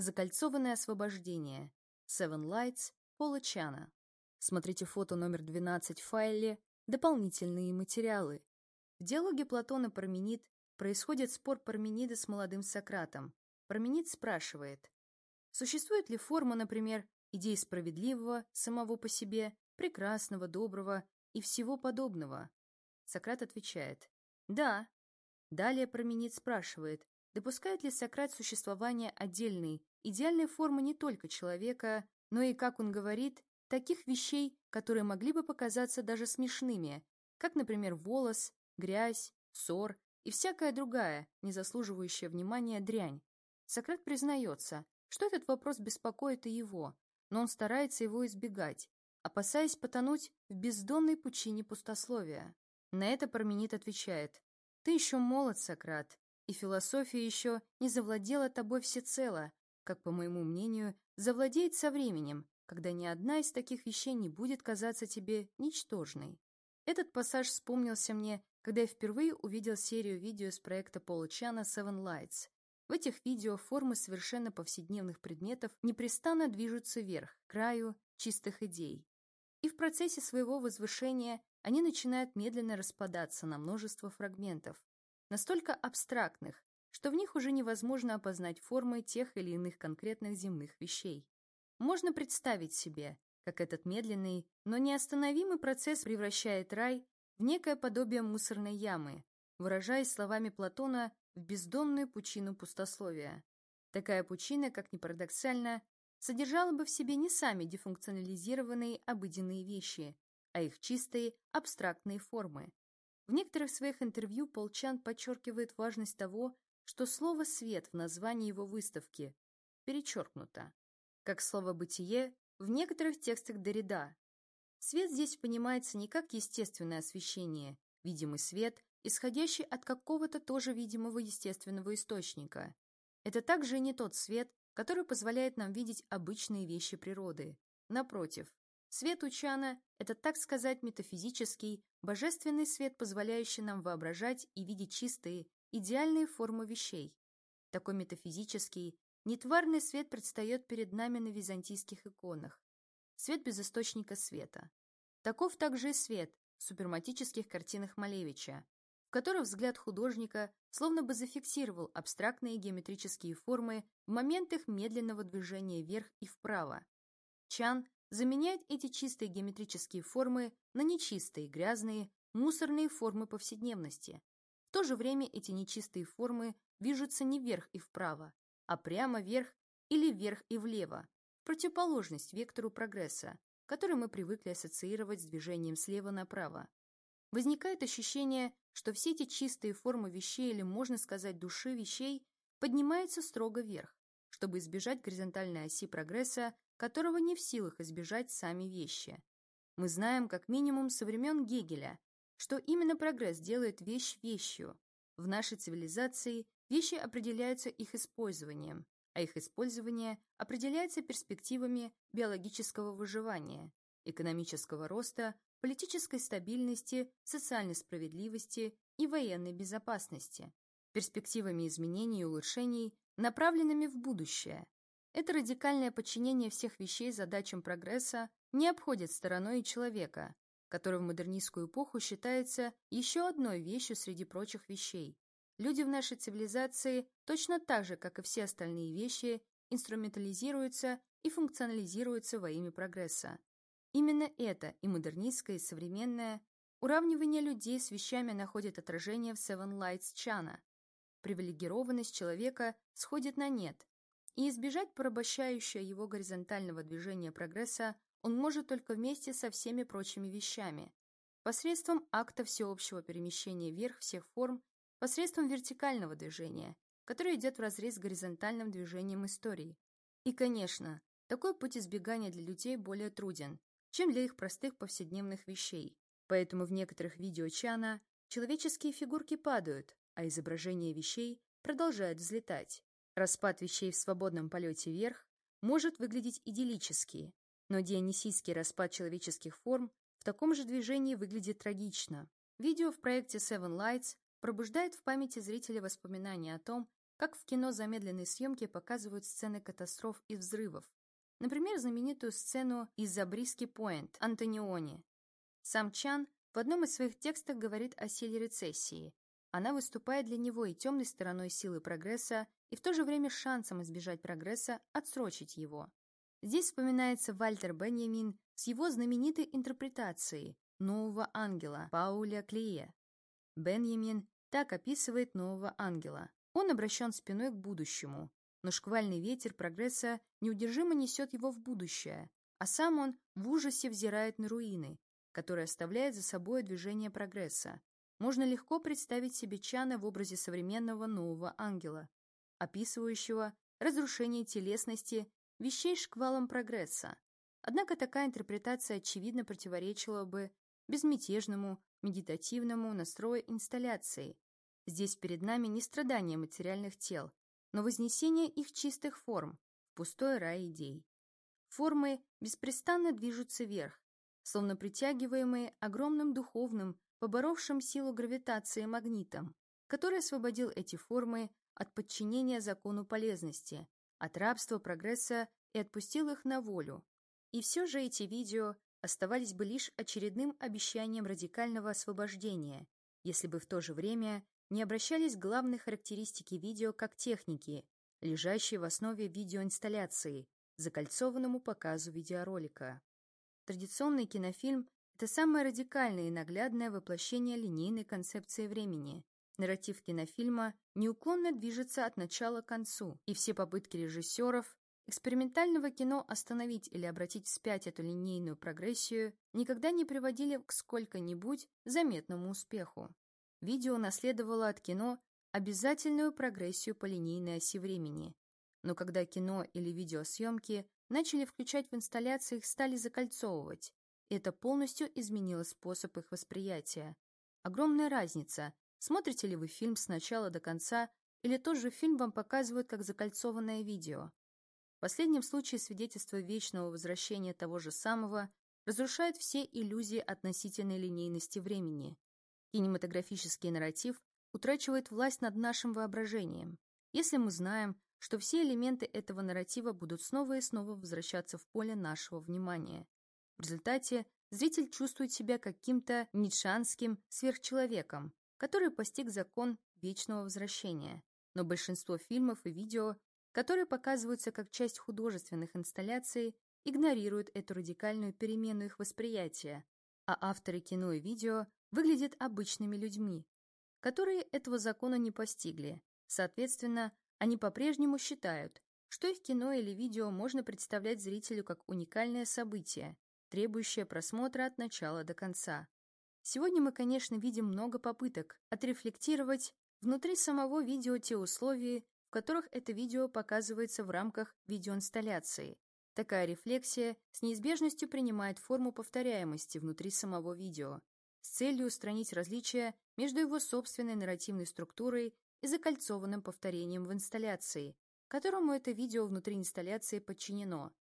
Закольцованное освобождение. Seven Lights Пола Чана. Смотрите фото номер 12 в файле «Дополнительные материалы». В диалоге Платона Парменид происходит спор Парменида с молодым Сократом. Парменид спрашивает, существует ли форма, например, идеи справедливого, самого по себе, прекрасного, доброго и всего подобного? Сократ отвечает, да. Далее Парменид спрашивает, допускает ли Сократ существование отдельной, идеальной формы не только человека, но и, как он говорит, таких вещей, которые могли бы показаться даже смешными, как, например, волос, грязь, ссор и всякая другая, не заслуживающая внимания дрянь. Сократ признается, что этот вопрос беспокоит и его, но он старается его избегать, опасаясь потонуть в бездонной пучине пустословия. На это Парменид отвечает, «Ты еще молод, Сократ, и философия еще не завладела тобой всецело, как, по моему мнению, завладеет со временем, когда ни одна из таких вещей не будет казаться тебе ничтожной. Этот пассаж вспомнился мне, когда я впервые увидел серию видео с проекта Пола Чана Seven Lights. В этих видео формы совершенно повседневных предметов непрестанно движутся вверх, к краю чистых идей. И в процессе своего возвышения они начинают медленно распадаться на множество фрагментов, настолько абстрактных, что в них уже невозможно опознать формы тех или иных конкретных земных вещей. Можно представить себе, как этот медленный, но неостановимый процесс превращает рай в некое подобие мусорной ямы, выражаясь словами Платона в бездонную пучину пустословия. Такая пучина, как ни парадоксально, содержала бы в себе не сами дефункционализированные обыденные вещи, а их чистые абстрактные формы. В некоторых своих интервью Полчан подчеркивает важность того, что слово «свет» в названии его выставки перечеркнуто, как слово «бытие» в некоторых текстах Derrida. Свет здесь понимается не как естественное освещение, видимый свет, исходящий от какого-то тоже видимого естественного источника. Это также не тот свет, который позволяет нам видеть обычные вещи природы. Напротив, свет Учана – это, так сказать, метафизический, божественный свет, позволяющий нам воображать и видеть чистые, идеальные формы вещей. Такой метафизический, нетварный свет предстает перед нами на византийских иконах. Свет без источника света. Таков также и свет в суперматических картинах Малевича, в которых взгляд художника словно бы зафиксировал абстрактные геометрические формы в момент их медленного движения вверх и вправо. Чан заменяет эти чистые геометрические формы на нечистые, грязные, мусорные формы повседневности, в то же время эти нечистые формы движутся не вверх и вправо, а прямо вверх или вверх и влево, противоположность вектору прогресса, который мы привыкли ассоциировать с движением слева направо. Возникает ощущение, что все эти чистые формы вещей или, можно сказать, души вещей поднимаются строго вверх, чтобы избежать горизонтальной оси прогресса, которого не в силах избежать сами вещи. Мы знаем как минимум со времен Гегеля, что именно прогресс делает вещь вещью. В нашей цивилизации вещи определяются их использованием, а их использование определяется перспективами биологического выживания, экономического роста, политической стабильности, социальной справедливости и военной безопасности, перспективами изменений и улучшений, направленными в будущее. Это радикальное подчинение всех вещей задачам прогресса не обходит стороной и человека, который в модернистскую эпоху считается еще одной вещью среди прочих вещей. Люди в нашей цивилизации точно так же, как и все остальные вещи, инструментализируются и функционализируются во имя прогресса. Именно это и модернистское, и современное уравнивание людей с вещами находит отражение в Seven Lights Чана. Привилегированность человека сходит на нет, и избежать порабощающего его горизонтального движения прогресса он может только вместе со всеми прочими вещами, посредством акта всеобщего перемещения вверх всех форм, посредством вертикального движения, которое идет вразрез с горизонтальным движением истории. И, конечно, такой путь избегания для людей более труден, чем для их простых повседневных вещей. Поэтому в некоторых видео Чана человеческие фигурки падают, а изображения вещей продолжают взлетать. Распад вещей в свободном полете вверх может выглядеть идиллически, но дионисийский распад человеческих форм в таком же движении выглядит трагично. Видео в проекте Seven Lights пробуждает в памяти зрителя воспоминания о том, как в кино замедленной съемки показывают сцены катастроф и взрывов. Например, знаменитую сцену из Забриски Пойнт Антониони. Сам Чан в одном из своих текстов говорит о силе рецессии. Она выступает для него и темной стороной силы прогресса, и в то же время шансом избежать прогресса, отсрочить его. Здесь вспоминается Вальтер Беньямин с его знаменитой интерпретацией «Нового ангела» Пауля Клие. Беньямин так описывает нового ангела. Он обращен спиной к будущему, но шквальный ветер прогресса неудержимо несет его в будущее, а сам он в ужасе взирает на руины, которые оставляет за собой движение прогресса. Можно легко представить себе Чана в образе современного нового ангела, описывающего разрушение телесности вещей шквалом прогресса. Однако такая интерпретация очевидно противоречила бы безмятежному, медитативному настрою инсталляции. Здесь перед нами не страдания материальных тел, но вознесение их чистых форм, пустой рай идей. Формы беспрестанно движутся вверх, словно притягиваемые огромным духовным, поборовшим силу гравитации магнитом, который освободил эти формы от подчинения закону полезности, от рабства прогресса и отпустил их на волю. И все же эти видео оставались бы лишь очередным обещанием радикального освобождения, если бы в то же время не обращались к главной характеристике видео как техники, лежащей в основе видеоинсталляции, закольцованному показу видеоролика. Традиционный кинофильм – это самое радикальное и наглядное воплощение линейной концепции времени. Нарратив кинофильма неуклонно движется от начала к концу, и все попытки режиссеров экспериментального кино остановить или обратить вспять эту линейную прогрессию никогда не приводили к сколько-нибудь заметному успеху. Видео наследовало от кино обязательную прогрессию по линейной оси времени. Но когда кино или видеосъемки начали включать в инсталляции, их стали закольцовывать. Это полностью изменило способ их восприятия. Огромная разница, смотрите ли вы фильм с начала до конца, или тот же фильм вам показывают как закольцованное видео. В последнем случае свидетельство вечного возвращения того же самого разрушает все иллюзии относительной линейности времени. Кинематографический нарратив утрачивает власть над нашим воображением. Если мы знаем, что все элементы этого нарратива будут снова и снова возвращаться в поле нашего внимания. В результате зритель чувствует себя каким-то ницшанским сверхчеловеком, который постиг закон вечного возвращения. Но большинство фильмов и видео, которые показываются как часть художественных инсталляций, игнорируют эту радикальную перемену их восприятия, а авторы кино и видео выглядят обычными людьми, которые этого закона не постигли. Соответственно, они по-прежнему считают, что их кино или видео можно представлять зрителю как уникальное событие, требующее просмотра от начала до конца. Сегодня мы, конечно, видим много попыток отрефлектировать внутри самого видео те условия, в которых это видео показывается в рамках видеоинсталляции. Такая рефлексия с неизбежностью принимает форму повторяемости внутри самого видео, с целью устранить различия между его собственной нарративной структурой и закольцованным повторением в инсталляции, которому это видео внутри инсталляции подчинено.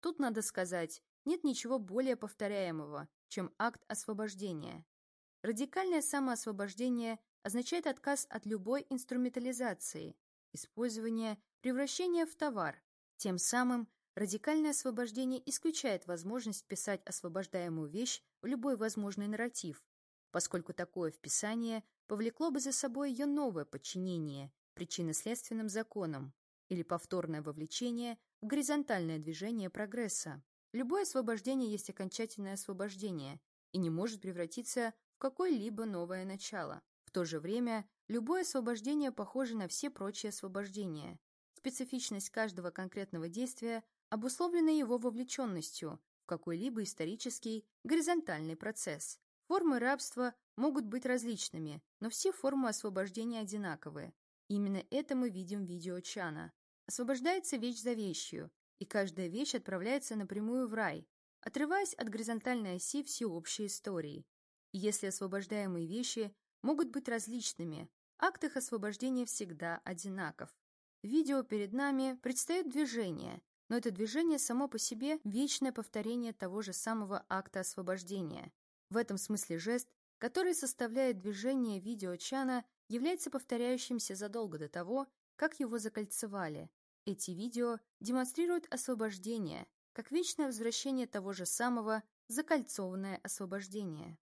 Тут надо сказать, нет ничего более повторяемого, чем акт освобождения. Радикальное самоосвобождение означает отказ от любой инструментализации, использования, превращения в товар. Тем самым радикальное освобождение исключает возможность вписать освобождаемую вещь в любой возможный нарратив, поскольку такое вписание повлекло бы за собой ее новое подчинение причинно-следственным законам или повторное вовлечение в горизонтальное движение прогресса. Любое освобождение есть окончательное освобождение и не может превратиться в какое-либо новое начало. В то же время, любое освобождение похоже на все прочие освобождения. Специфичность каждого конкретного действия обусловлена его вовлеченностью в какой-либо исторический горизонтальный процесс. Формы рабства могут быть различными, но все формы освобождения одинаковые. Именно это мы видим в видео Чана. Освобождается вещь за вещью, и каждая вещь отправляется напрямую в рай, отрываясь от горизонтальной оси всеобщей истории. Если освобождаемые вещи могут быть различными, акт их освобождения всегда одинаков. В видео перед нами предстает движение, но это движение само по себе – вечное повторение того же самого акта освобождения. В этом смысле жест который составляет движение видео Чана, является повторяющимся задолго до того, как его закольцевали. Эти видео демонстрируют освобождение, как вечное возвращение того же самого закольцованное освобождение.